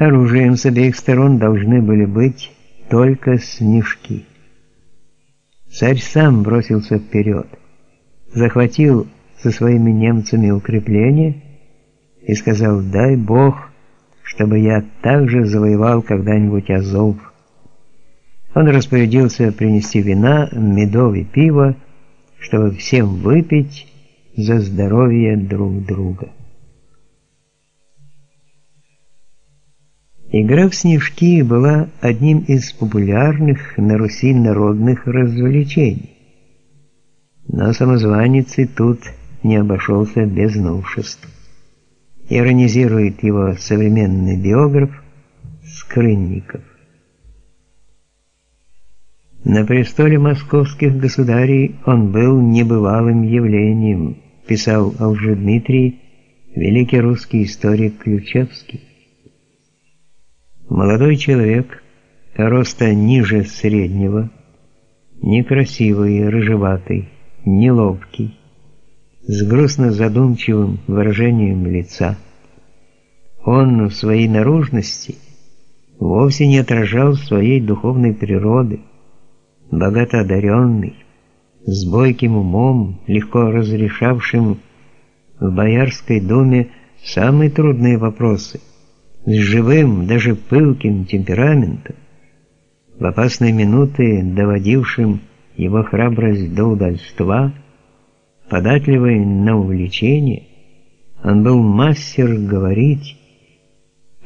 Оружием с обеих сторон должны были быть только снежки. Царь сам бросился вперед, захватил со своими немцами укрепление и сказал «Дай Бог, чтобы я также завоевал когда-нибудь Азов». Он распорядился принести вина, медов и пива, чтобы всем выпить за здоровье друг друга. Игра в снежки была одним из популярных на Руси народных развлечений. Но самозванец и тут не обошелся без новшеств. Иронизирует его современный биограф Скрынников. На престоле московских государей он был небывалым явлением, писал о Дмитрий, великий русский историк Ключевский. Молодой человек, роста ниже среднего, некрасивый, рыжеватый, неловкий, с грустно задумчивым выражением лица. Он в своей наружности вовсе не отражал своей духовной природы, богато одаренный, с бойким умом, легко разрешавшим в Боярской думе самые трудные вопросы – с живым, даже пылким темпераментом, в опасные минуты доводившим его храбрость до удальства, податливый на увлечение, он был мастер говорить,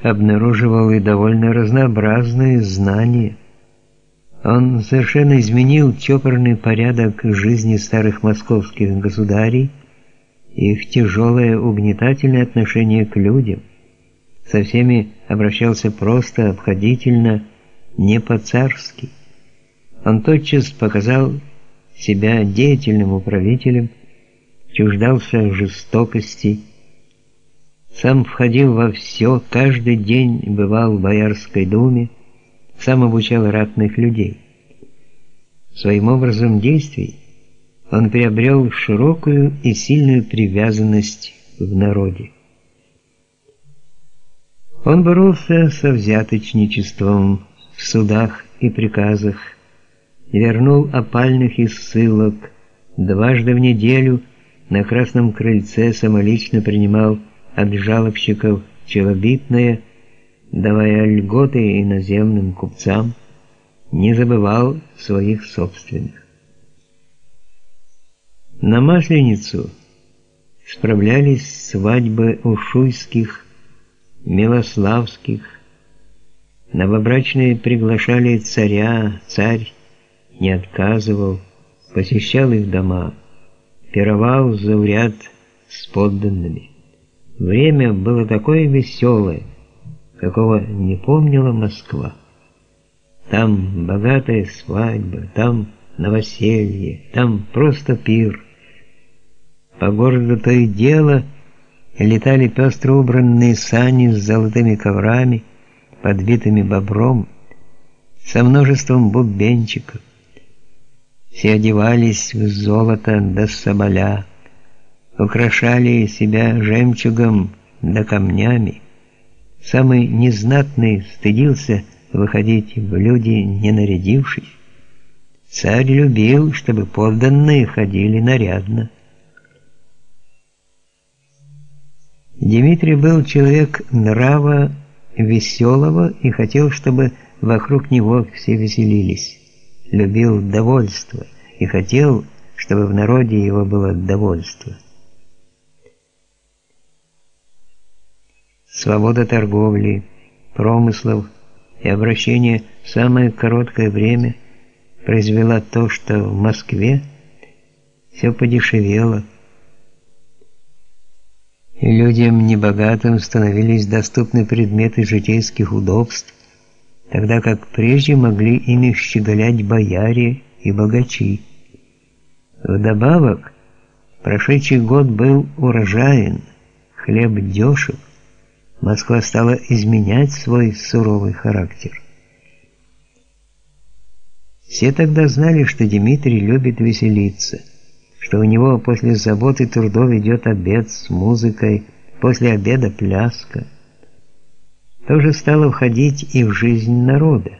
обнаруживал и довольно разнообразные знания. Он совершенно изменил чопорный порядок жизни старых московских государей и их тяжелое угнетательное отношение к людям – со всеми обращался просто, обходительно, не по-царски. Он тотчас показал себя деятельным управителем, чуждался жестокости, сам входил во все, каждый день бывал в Боярской думе, сам обучал ратных людей. Своим образом действий он приобрел широкую и сильную привязанность в народе. Он боролся со взяточничеством в судах и приказах, вернул опальных из ссылок, дважды в неделю на Красном Крыльце самолично принимал от жалобщиков челобитное, давая льготы иноземным купцам, не забывал своих собственных. На Масленицу справлялись свадьбы ушуйских Милославских. Новобрачные приглашали царя, царь не отказывал, посещал их дома, пировал зауряд с подданными. Время было такое веселое, какого не помнила Москва. Там богатая свадьба, там новоселье, там просто пир. По городу то и дело летали пестро убранные сани с золотыми коврами, подбитыми бобром, со множеством бубенчиков. Все одевались в золото до соболя, украшали себя жемчугом да камнями. Самый незнатный стыдился выходить в люди, не нарядившись. Царь любил, чтобы подданные ходили нарядно. Дмитрий был человек нрава веселого и хотел, чтобы вокруг него все веселились. Любил довольство и хотел, чтобы в народе его было довольство. Свобода торговли, промыслов и обращения в самое короткое время произвела то, что в Москве все подешевело, людям небогатым становились доступны предметы житейских удобств, тогда как прежде могли ими щеголять бояре и богачи. Вдобавок, прошедший год был урожаен, хлеб дешев, Москва стала изменять свой суровый характер. Все тогда знали, что Дмитрий любит веселиться – что у него после заботы трудов идет обед с музыкой, после обеда пляска. тоже стало входить и в жизнь народа.